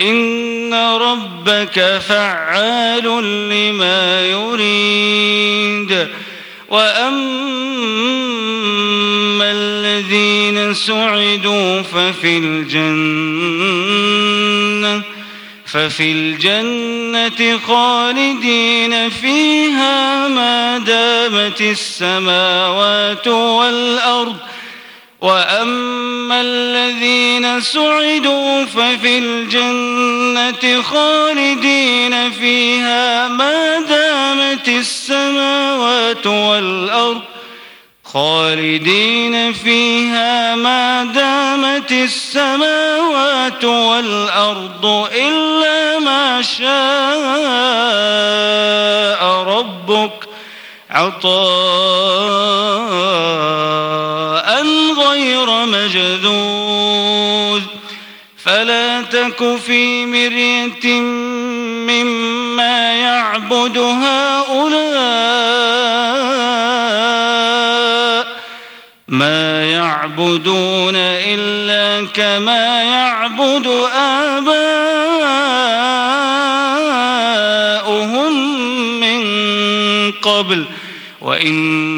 إن ربك فعال لما يريد. وأما الذين سعدوا ففي الجنة ففي الجنة خالدين فيها ما دامت السماوات والأرض. وأما الذين سعدوا ففي الجنة خالدين فيها ما دامت السماوات والأرض خالدين فيها ما دامت السماوات والأرض إلا ما شاء ربك عطاء مجذوذ فلا تك في مرية مما يعبد هؤلاء. ما يعبدون إلا كما يعبد آباؤهم من قبل. وإنا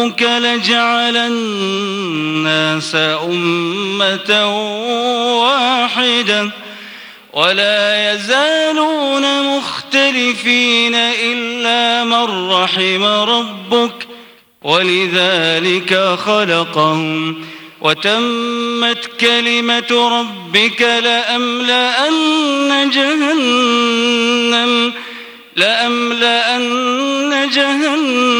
ربك لجعل الناس أمة واحدة ولا يزالون مختلفين إلا من رحم ربك ولذلك خلقهم وتمت كلمة ربك لأملأن جهنم لأملأن جهنم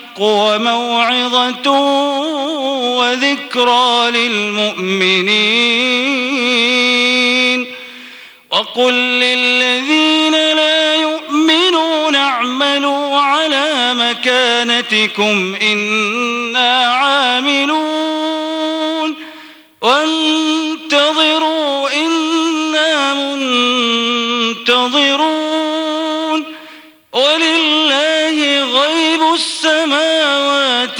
الحق وموعظة وذكرى للمؤمنين. وقل للذين لا يؤمنون اعملوا على مكانتكم إنا عاملون.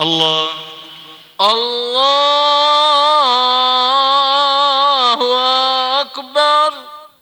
الله الله